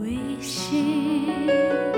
微醺。